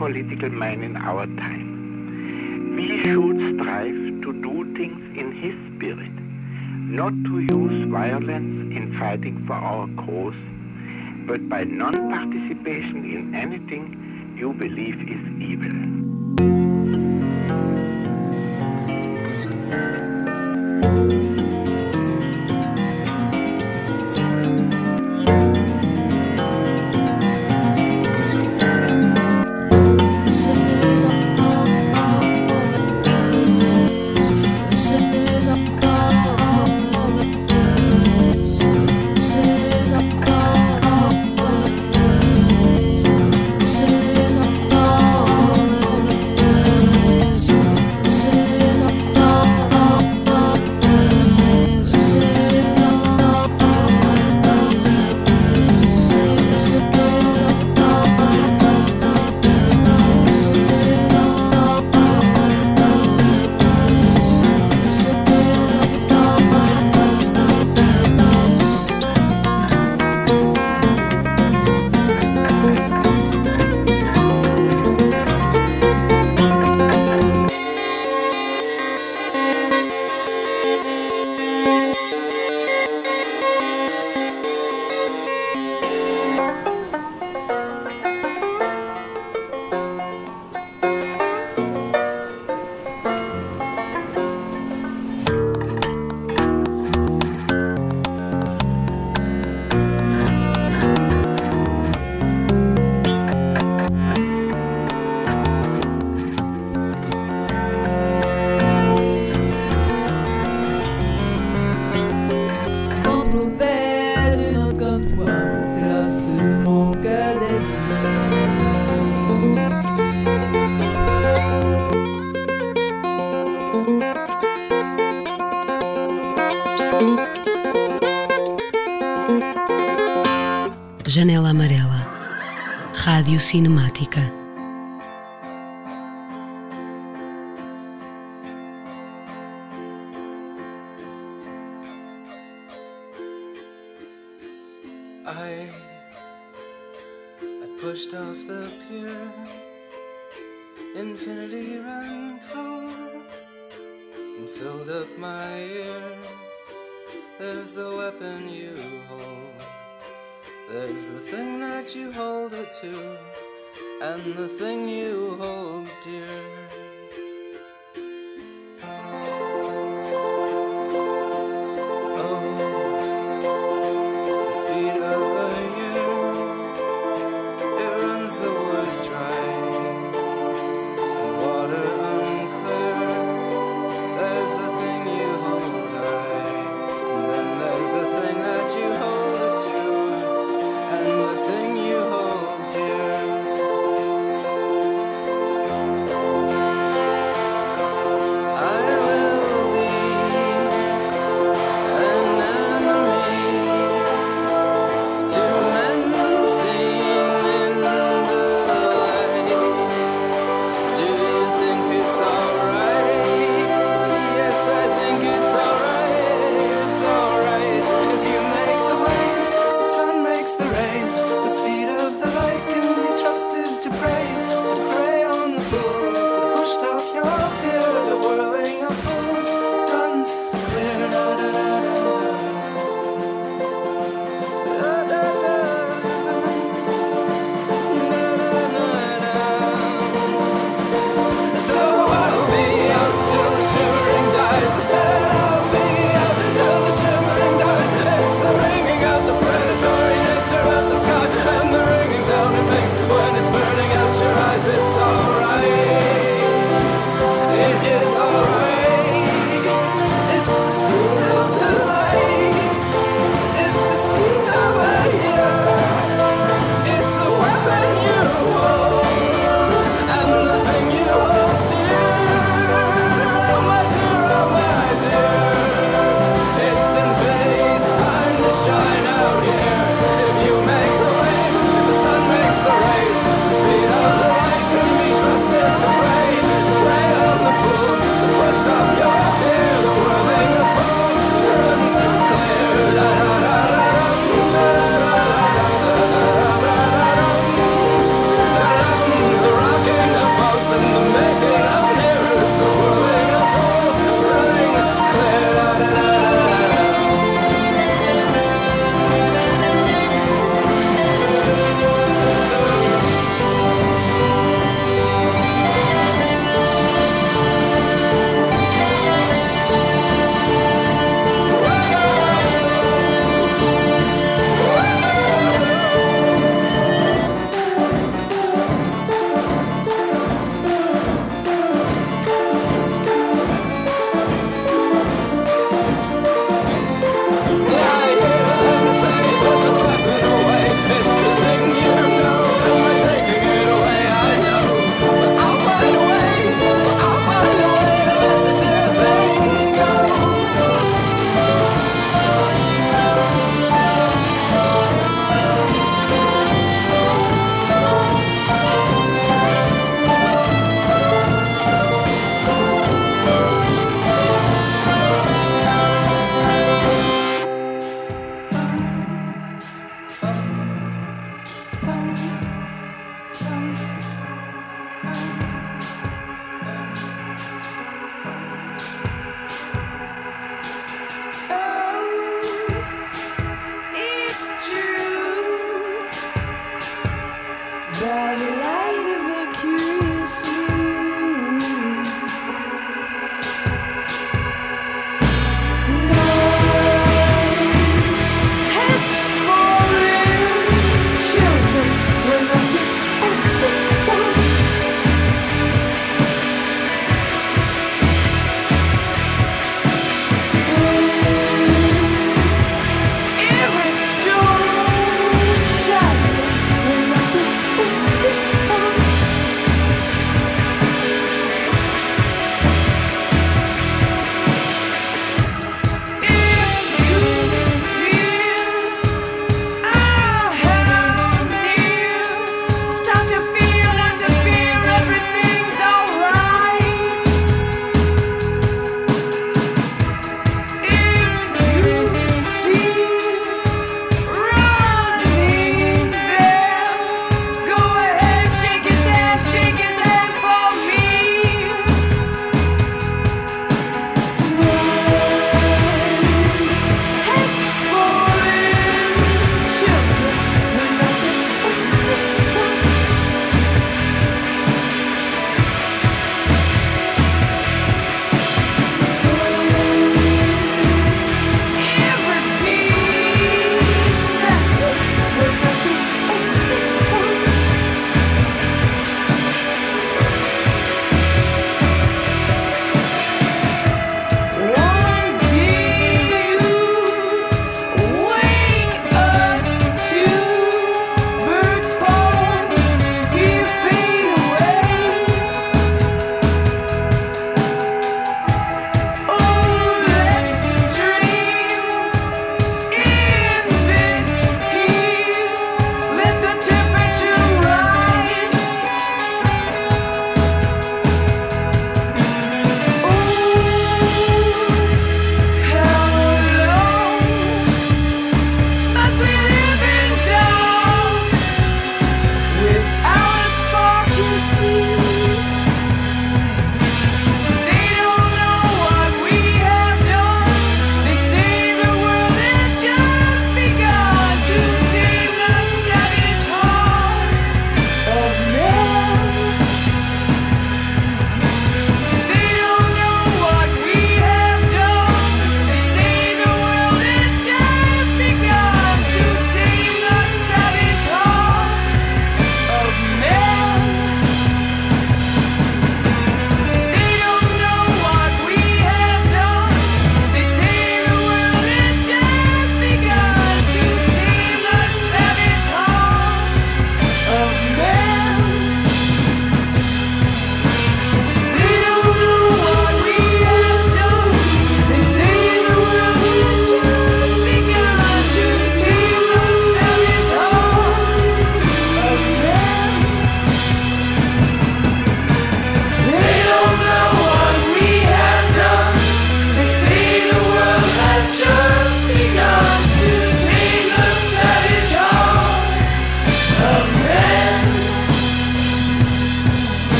political man in our time. We should strive to do things in his spirit, not to use violence in fighting for our cause, but by non-participation in anything you believe is evil.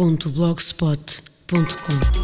www.blogspot.com